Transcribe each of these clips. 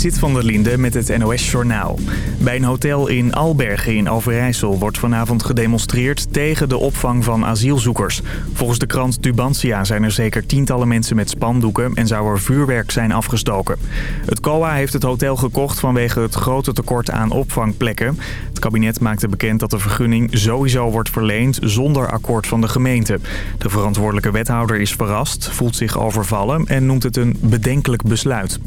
Zit van der Linde met het NOS-journaal. Bij een hotel in Albergen in Overijssel wordt vanavond gedemonstreerd tegen de opvang van asielzoekers. Volgens de krant Tubantia zijn er zeker tientallen mensen met spandoeken en zou er vuurwerk zijn afgestoken. Het COA heeft het hotel gekocht vanwege het grote tekort aan opvangplekken. Het kabinet maakte bekend dat de vergunning sowieso wordt verleend zonder akkoord van de gemeente. De verantwoordelijke wethouder is verrast, voelt zich overvallen en noemt het een bedenkelijk besluit.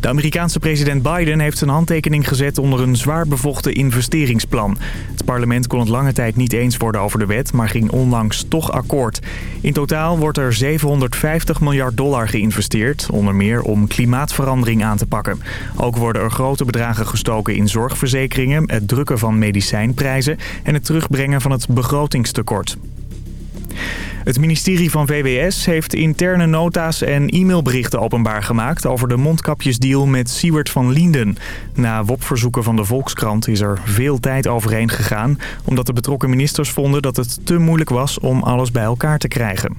De Amerikaanse president Biden heeft zijn handtekening gezet onder een zwaar bevochten investeringsplan. Het parlement kon het lange tijd niet eens worden over de wet, maar ging onlangs toch akkoord. In totaal wordt er 750 miljard dollar geïnvesteerd, onder meer om klimaatverandering aan te pakken. Ook worden er grote bedragen gestoken in zorgverzekeringen, het drukken van medicijnprijzen en het terugbrengen van het begrotingstekort. Het ministerie van VWS heeft interne nota's en e-mailberichten openbaar gemaakt over de mondkapjesdeal met Siewert van Lienden. Na WOP-verzoeken van de Volkskrant is er veel tijd overheen gegaan... omdat de betrokken ministers vonden dat het te moeilijk was om alles bij elkaar te krijgen.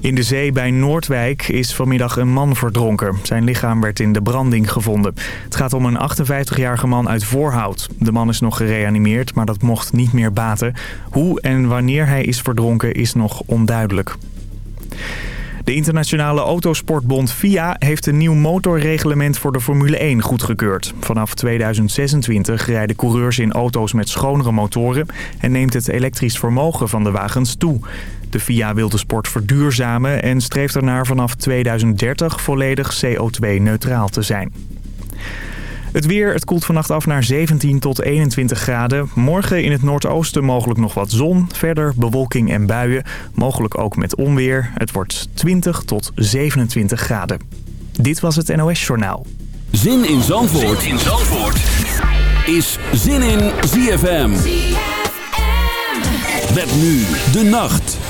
In de zee bij Noordwijk is vanmiddag een man verdronken. Zijn lichaam werd in de branding gevonden. Het gaat om een 58-jarige man uit Voorhout. De man is nog gereanimeerd, maar dat mocht niet meer baten. Hoe en wanneer hij is verdronken is nog onduidelijk. De internationale autosportbond FIA heeft een nieuw motorreglement voor de Formule 1 goedgekeurd. Vanaf 2026 rijden coureurs in auto's met schonere motoren en neemt het elektrisch vermogen van de wagens toe. De FIA wil de sport verduurzamen en streeft ernaar vanaf 2030 volledig CO2-neutraal te zijn. Het weer, het koelt vannacht af naar 17 tot 21 graden. Morgen in het noordoosten mogelijk nog wat zon. Verder bewolking en buien, mogelijk ook met onweer. Het wordt 20 tot 27 graden. Dit was het NOS Journaal. Zin in Zandvoort, zin in Zandvoort. is Zin in ZFM. ZFM. Met nu de nacht.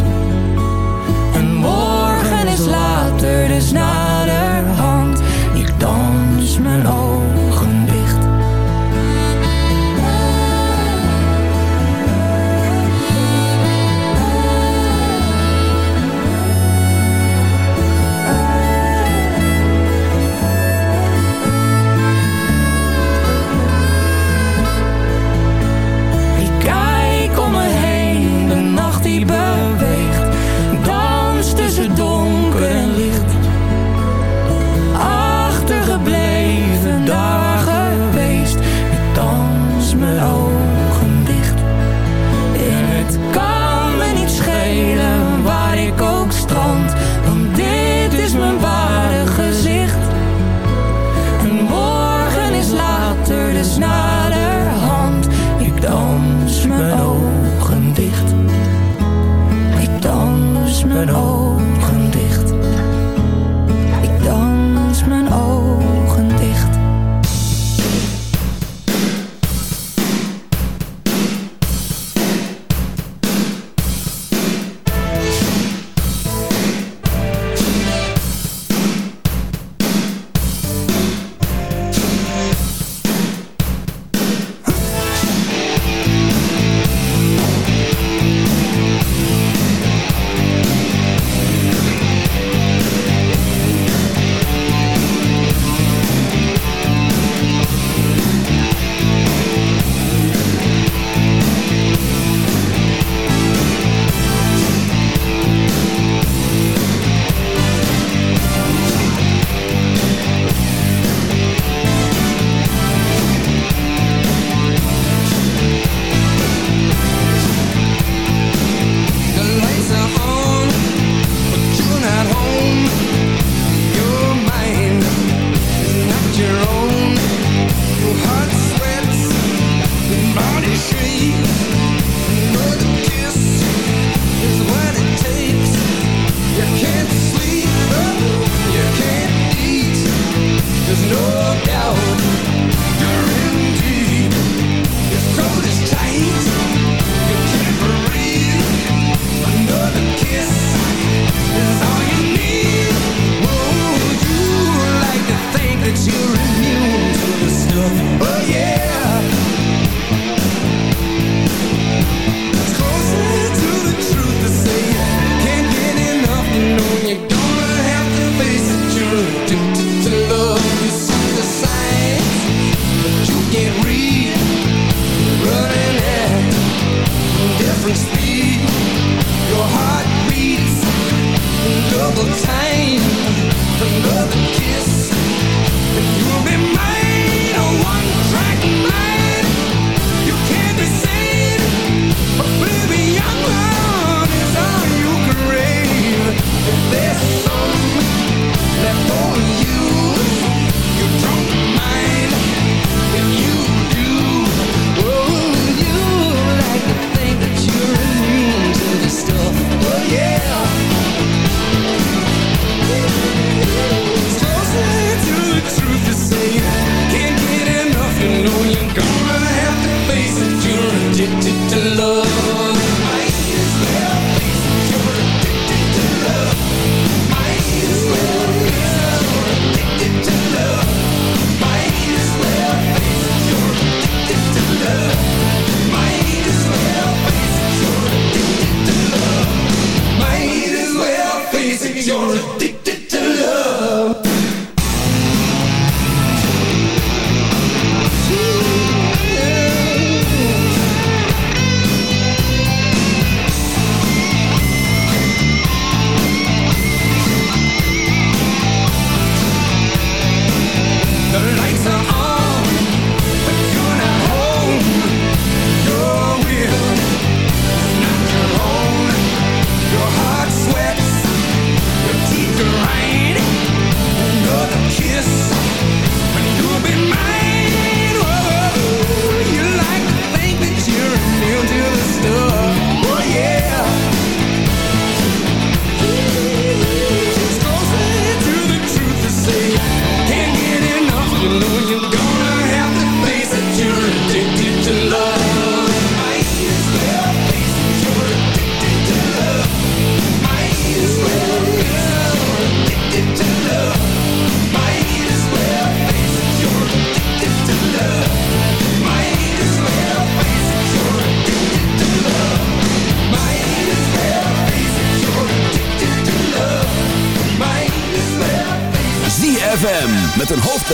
Later, dus naderhand. Ik dans mijn ogen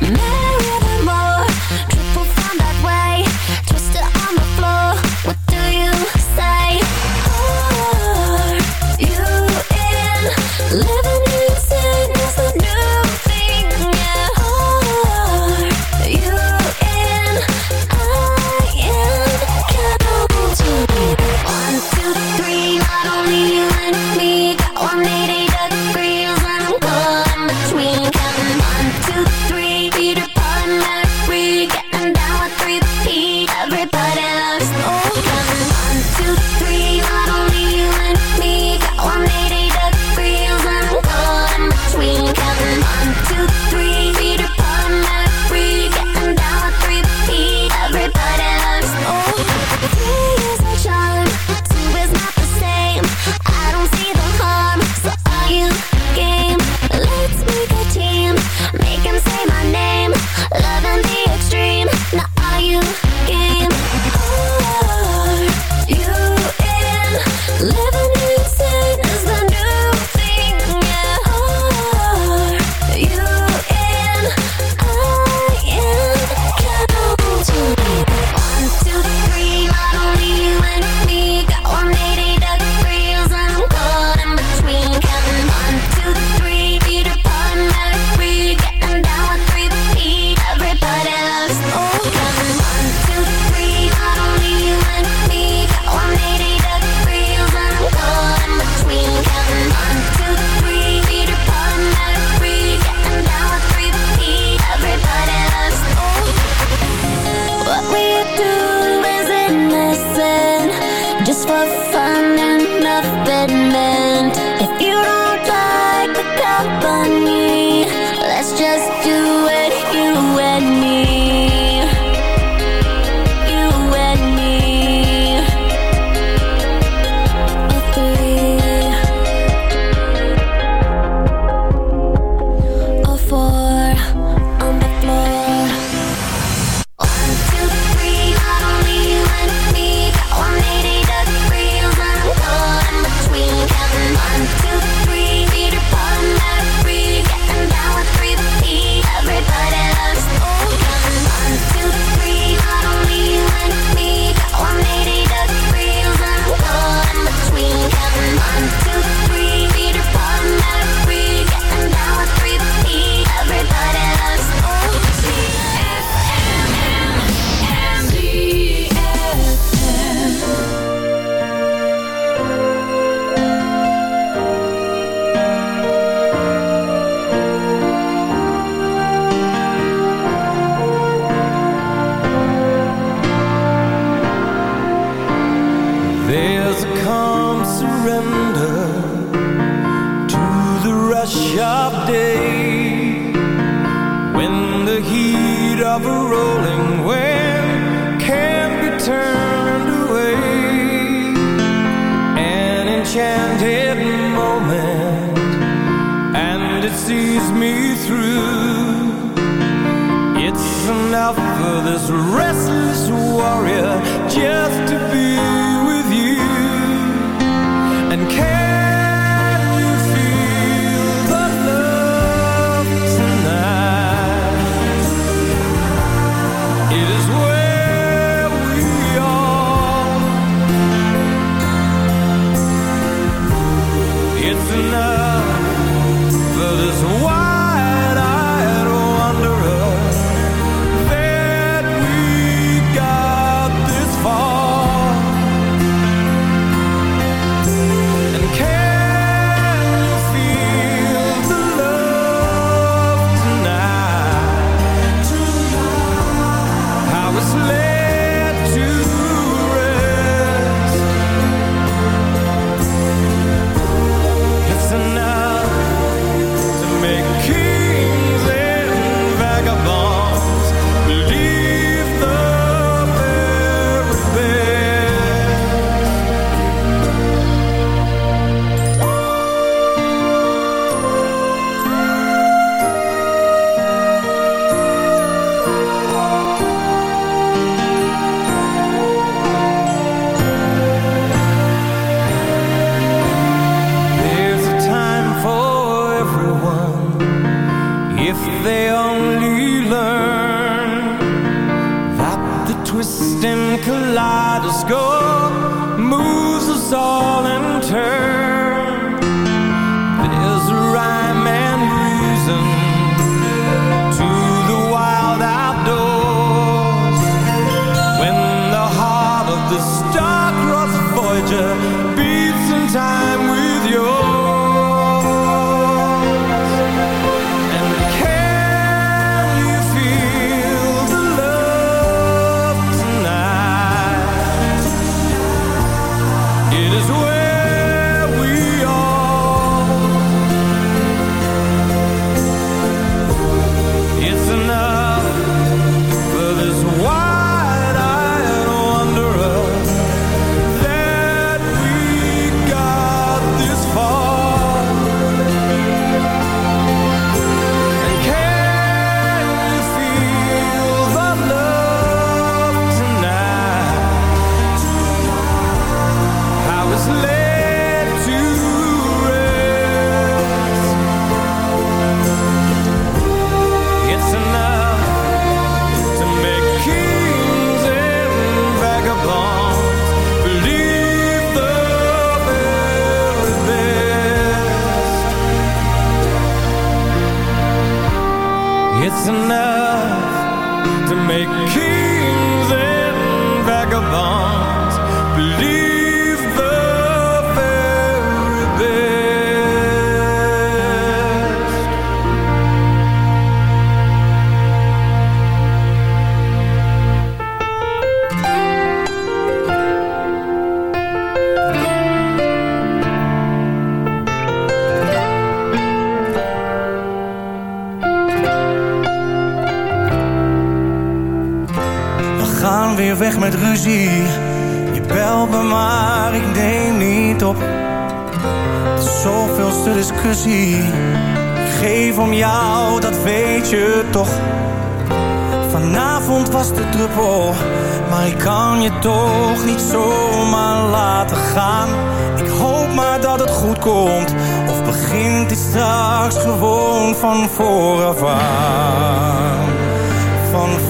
Mm-hmm. bed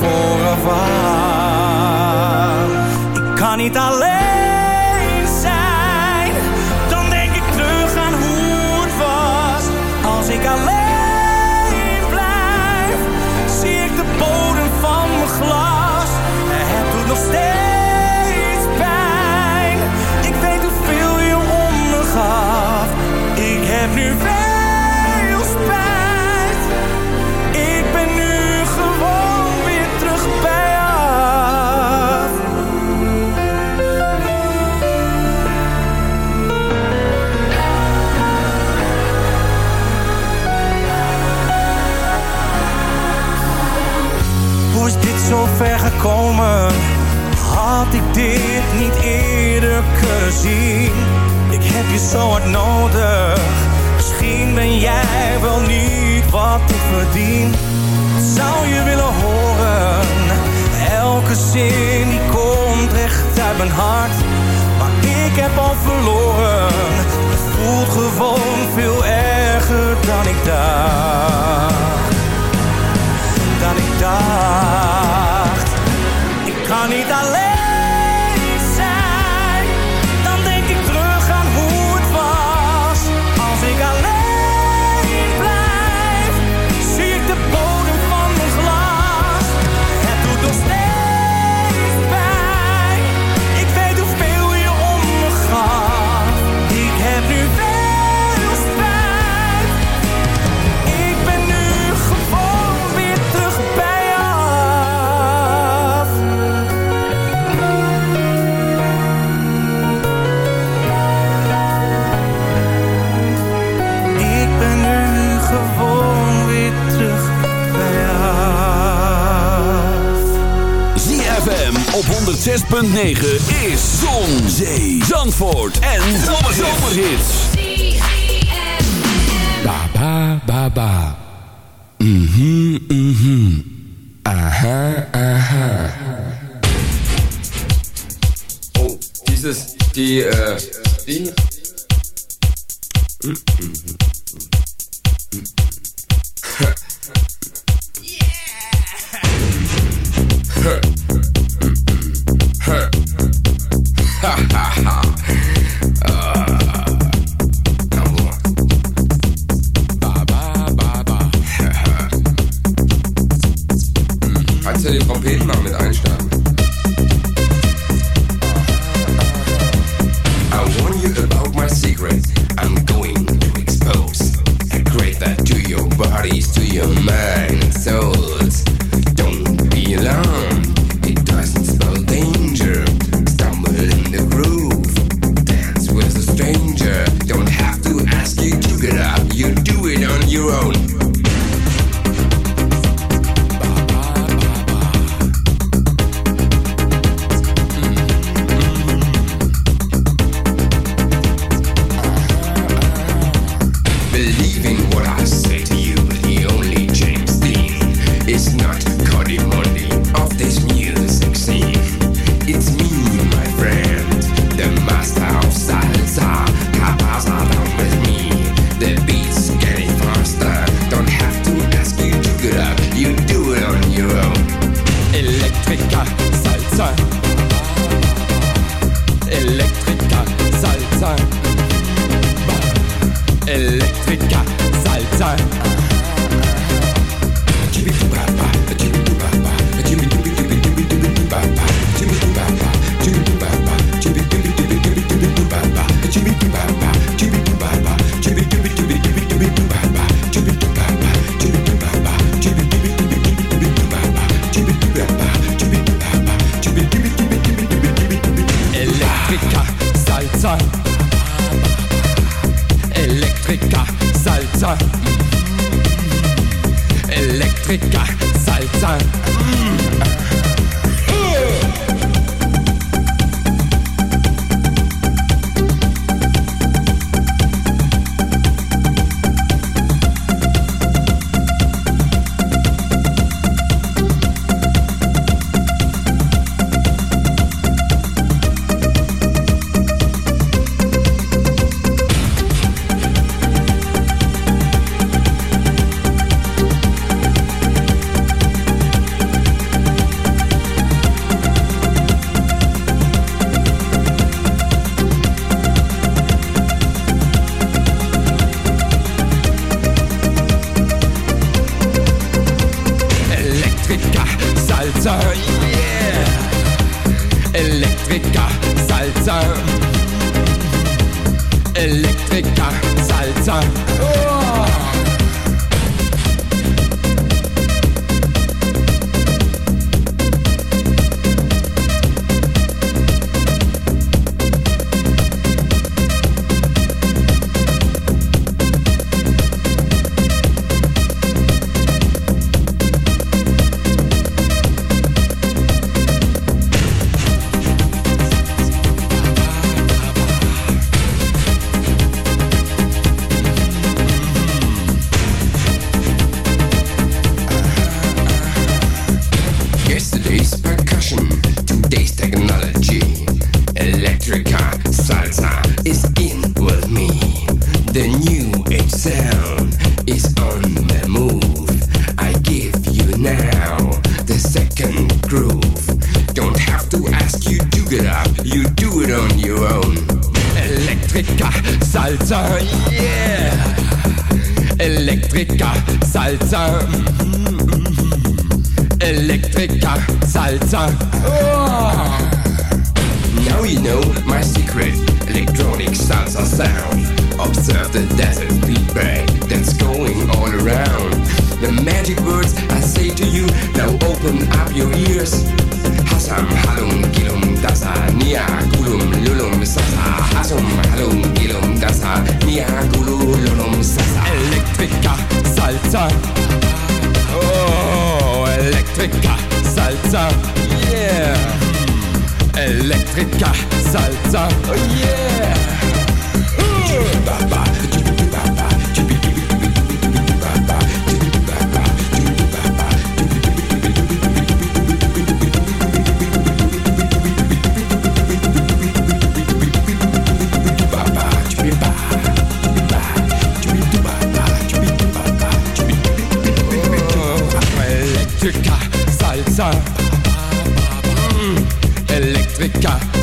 vooraf. Ik kan niet alleen. ver gekomen Had ik dit niet eerder gezien. Ik heb je zo hard nodig Misschien ben jij wel niet wat ik verdien. Zou je willen horen Elke zin die komt recht uit mijn hart. Maar ik heb al verloren Het voelt gewoon veel erger dan ik dacht. Dan ik dacht maar niet alleen. 6.9 is Zon, Zee, Zandvoort en Zomerhits. Ba, ba, ba, ba. Mhm, mhm. Aha, aha. Oh, dieses, die, eh, äh, die...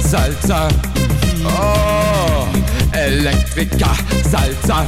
Salsa. Oh, Elektrika, Salsa.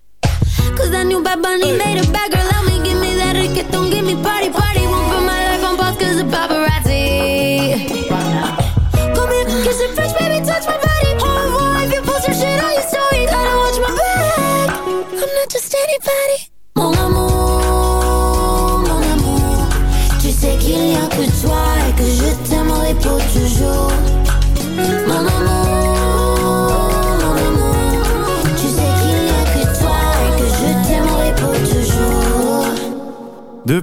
Bad Bunny made a bagger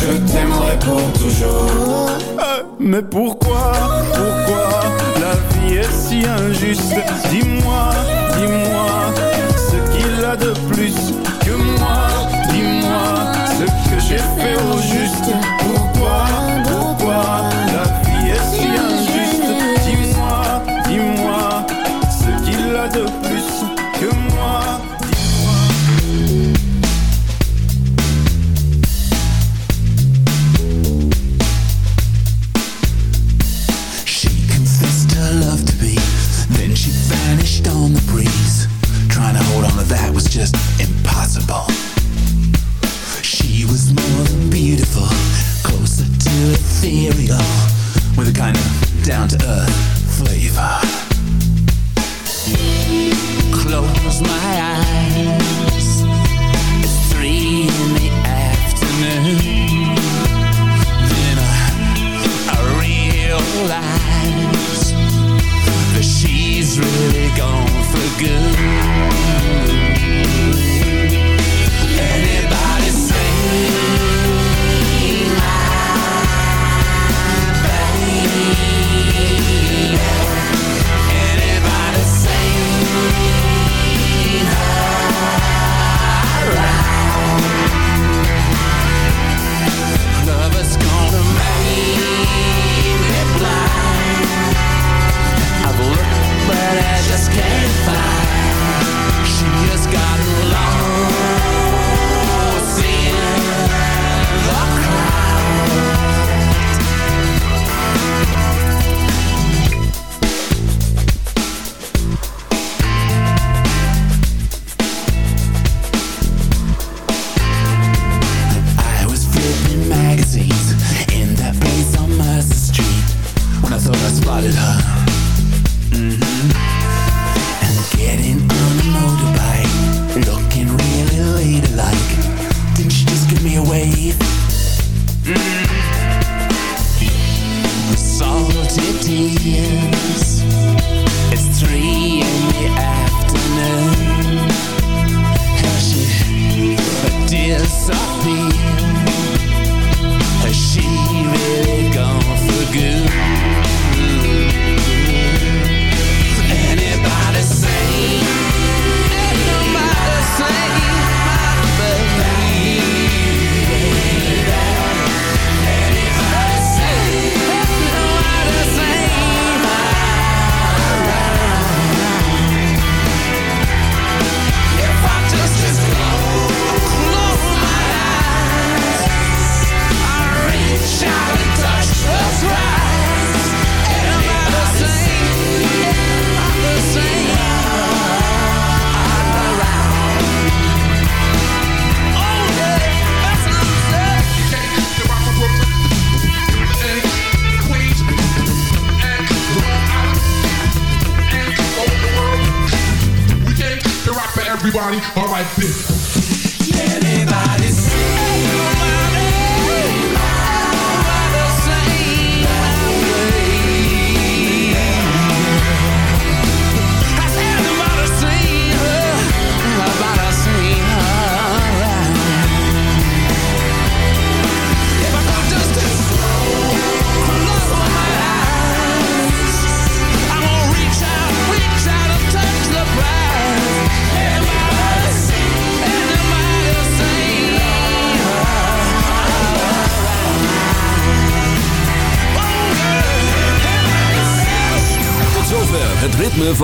je t'aimerai pour toujours. Mais pourquoi, pourquoi la vie est si injuste? Dis-moi I deep